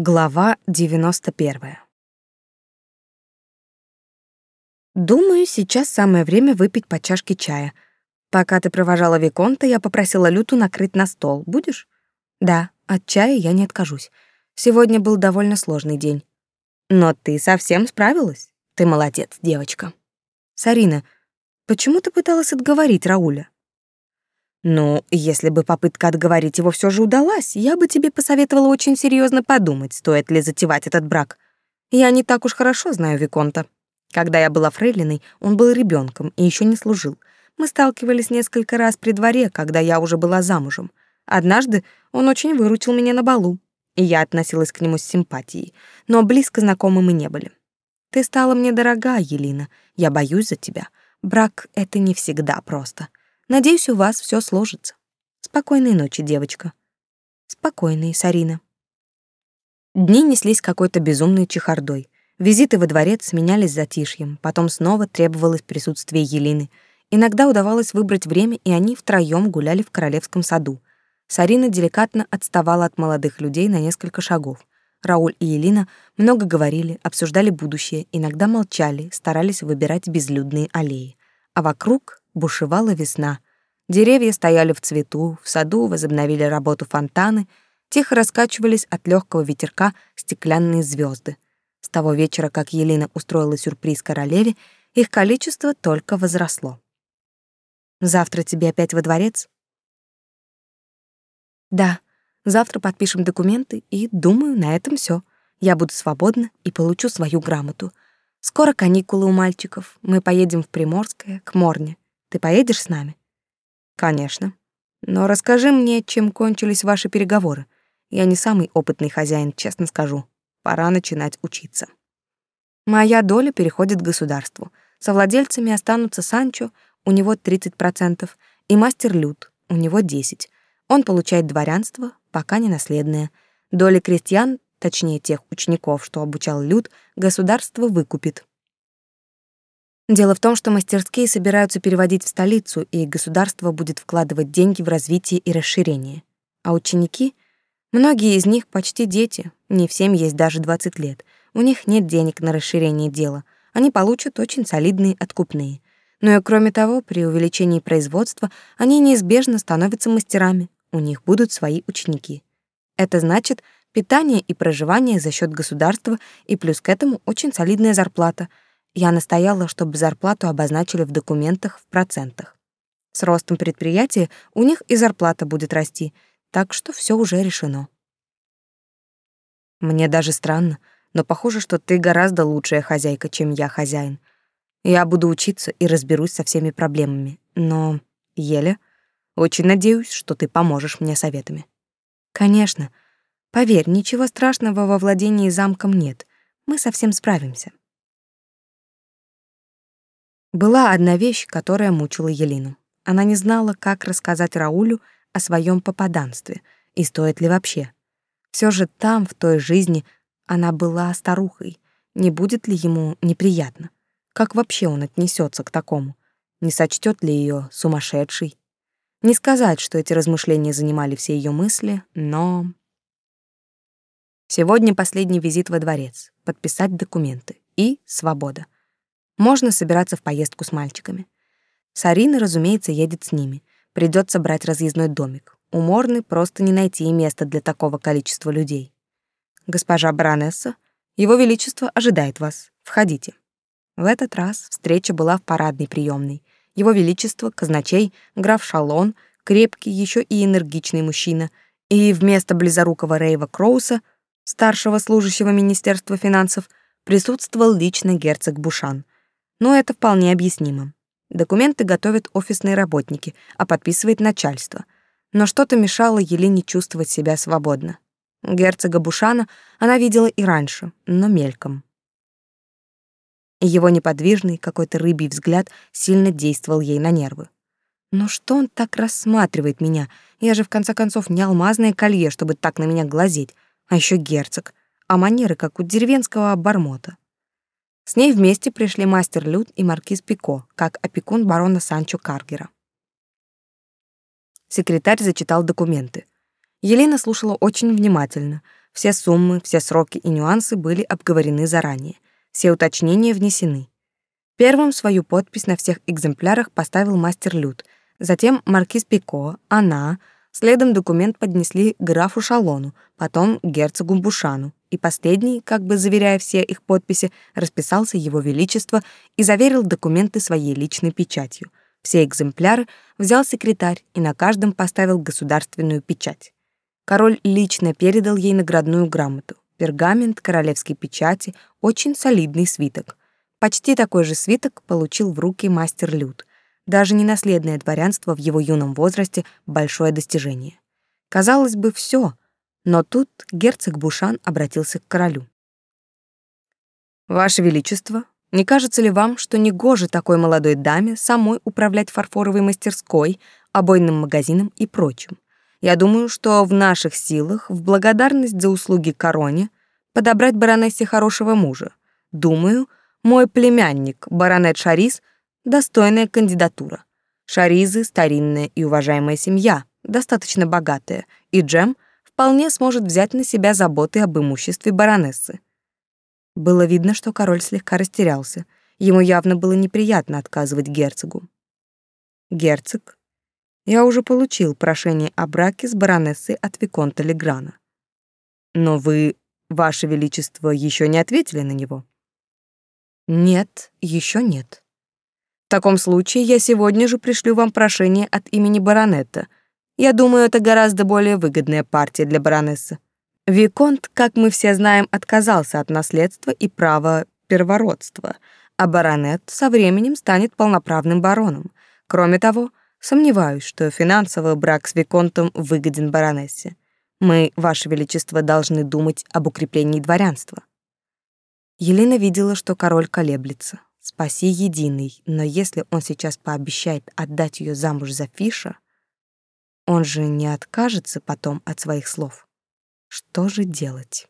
Глава 91. Думаю, сейчас самое время выпить по чашке чая. Пока ты провожала Виконта, я попросила Люту накрыть на стол. Будешь? Да, от чая я не откажусь. Сегодня был довольно сложный день. Но ты совсем справилась. Ты молодец, девочка. Сарина, почему ты пыталась отговорить Рауля? Ну, если бы попытка отговорить его все же удалась, я бы тебе посоветовала очень серьезно подумать, стоит ли затевать этот брак. Я не так уж хорошо знаю Виконта. Когда я была фрейлиной, он был ребенком и еще не служил. Мы сталкивались несколько раз при дворе, когда я уже была замужем. Однажды он очень выручил меня на балу, и я относилась к нему с симпатией, но близко знакомы мы не были. Ты стала мне дорога, Елина. Я боюсь за тебя. Брак — это не всегда просто. Надеюсь, у вас все сложится. Спокойной ночи, девочка. Спокойной, Сарина. Дни неслись какой-то безумной чехардой. Визиты во дворец сменялись затишьем, потом снова требовалось присутствие Елины. Иногда удавалось выбрать время, и они втроем гуляли в королевском саду. Сарина деликатно отставала от молодых людей на несколько шагов. Рауль и Елина много говорили, обсуждали будущее, иногда молчали, старались выбирать безлюдные аллеи. А вокруг бушевала весна. Деревья стояли в цвету, в саду возобновили работу фонтаны, тихо раскачивались от легкого ветерка стеклянные звезды. С того вечера, как Елена устроила сюрприз королеве, их количество только возросло. «Завтра тебе опять во дворец?» «Да, завтра подпишем документы, и, думаю, на этом все. Я буду свободна и получу свою грамоту. Скоро каникулы у мальчиков, мы поедем в Приморское, к Морне. Ты поедешь с нами? Конечно. Но расскажи мне, чем кончились ваши переговоры. Я не самый опытный хозяин, честно скажу. Пора начинать учиться. Моя доля переходит к государству. Совладельцами останутся Санчо, у него 30%, и мастер Люд, у него 10%. Он получает дворянство, пока не наследное. Доли крестьян, точнее тех учеников, что обучал Люд, государство выкупит. Дело в том, что мастерские собираются переводить в столицу, и государство будет вкладывать деньги в развитие и расширение. А ученики, многие из них почти дети, не всем есть даже 20 лет. У них нет денег на расширение дела. Они получат очень солидные откупные. Но и кроме того, при увеличении производства они неизбежно становятся мастерами. У них будут свои ученики. Это значит питание и проживание за счет государства и плюс к этому очень солидная зарплата — я настояла, чтобы зарплату обозначили в документах в процентах. С ростом предприятия у них и зарплата будет расти, так что все уже решено. Мне даже странно, но похоже, что ты гораздо лучшая хозяйка, чем я хозяин. Я буду учиться и разберусь со всеми проблемами. Но, Еля, очень надеюсь, что ты поможешь мне советами. Конечно. Поверь, ничего страшного во владении замком нет. Мы совсем справимся. Была одна вещь, которая мучила Елину. Она не знала, как рассказать Раулю о своем попаданстве и стоит ли вообще. Все же там, в той жизни, она была старухой. Не будет ли ему неприятно? Как вообще он отнесется к такому? Не сочтет ли ее сумасшедшей? Не сказать, что эти размышления занимали все ее мысли, но... Сегодня последний визит во дворец, подписать документы и свобода — можно собираться в поездку с мальчиками. Сарина, разумеется, едет с ними. Придется брать разъездной домик. У Морны просто не найти места для такого количества людей. Госпожа баронесса, его величество ожидает вас. Входите. В этот раз встреча была в парадной приемной. Его величество, казначей, граф Шалон, крепкий, еще и энергичный мужчина, и вместо близорукого Рейва Кроуса, старшего служащего Министерства финансов, присутствовал лично герцог Бушан — но это вполне объяснимо. Документы готовят офисные работники, а подписывает начальство. Но что-то мешало Елене чувствовать себя свободно. Герцога Бушана она видела и раньше, но мельком. Его неподвижный, какой-то рыбий взгляд сильно действовал ей на нервы. «Ну что он так рассматривает меня? Я же, в конце концов, не алмазное колье, чтобы так на меня глазеть. А еще герцог. А манеры, как у деревенского обормота. С ней вместе пришли мастер Люд и маркиз Пико, как опекун барона Санчо Каргера. Секретарь зачитал документы. Елена слушала очень внимательно. Все суммы, все сроки и нюансы были обговорены заранее. Все уточнения внесены. Первым свою подпись на всех экземплярах поставил мастер Люд, затем маркиз Пико, она, следом документ поднесли графу Шалону, потом герцогу Бушану, и последний, как бы заверяя все их подписи, расписался его величество и заверил документы своей личной печатью. Все экземпляры взял секретарь и на каждом поставил государственную печать. Король лично передал ей наградную грамоту, пергамент королевской печати, очень солидный свиток. Почти такой же свиток получил в руки мастер Люд. Даже ненаследное дворянство в его юном возрасте — большое достижение. Казалось бы, все, но тут герцог Бушан обратился к королю. «Ваше Величество, не кажется ли вам, что негоже такой молодой даме самой управлять фарфоровой мастерской, обойным магазином и прочим? Я думаю, что в наших силах, в благодарность за услуги короне, подобрать баронессе хорошего мужа. Думаю, мой племянник, баронет Шарис, достойная кандидатура. Шаризы — старинная и уважаемая семья, достаточно богатая, и Джем вполне сможет взять на себя заботы об имуществе баронессы. Было видно, что король слегка растерялся. Ему явно было неприятно отказывать герцогу. Герцог, я уже получил прошение о браке с баронессой от виконта Леграна. Но вы, ваше величество, еще не ответили на него. Нет, еще нет. В таком случае я сегодня же пришлю вам прошение от имени баронета. Я думаю, это гораздо более выгодная партия для баронессы. Виконт, как мы все знаем, отказался от наследства и права первородства, а баронет со временем станет полноправным бароном. Кроме того, сомневаюсь, что финансовый брак с виконтом выгоден баронессе. Мы, ваше величество, должны думать об укреплении дворянства. Елена видела, что король колеблется. Спаси единый, но если он сейчас пообещает отдать ее замуж за Фиша, он же не откажется потом от своих слов. Что же делать?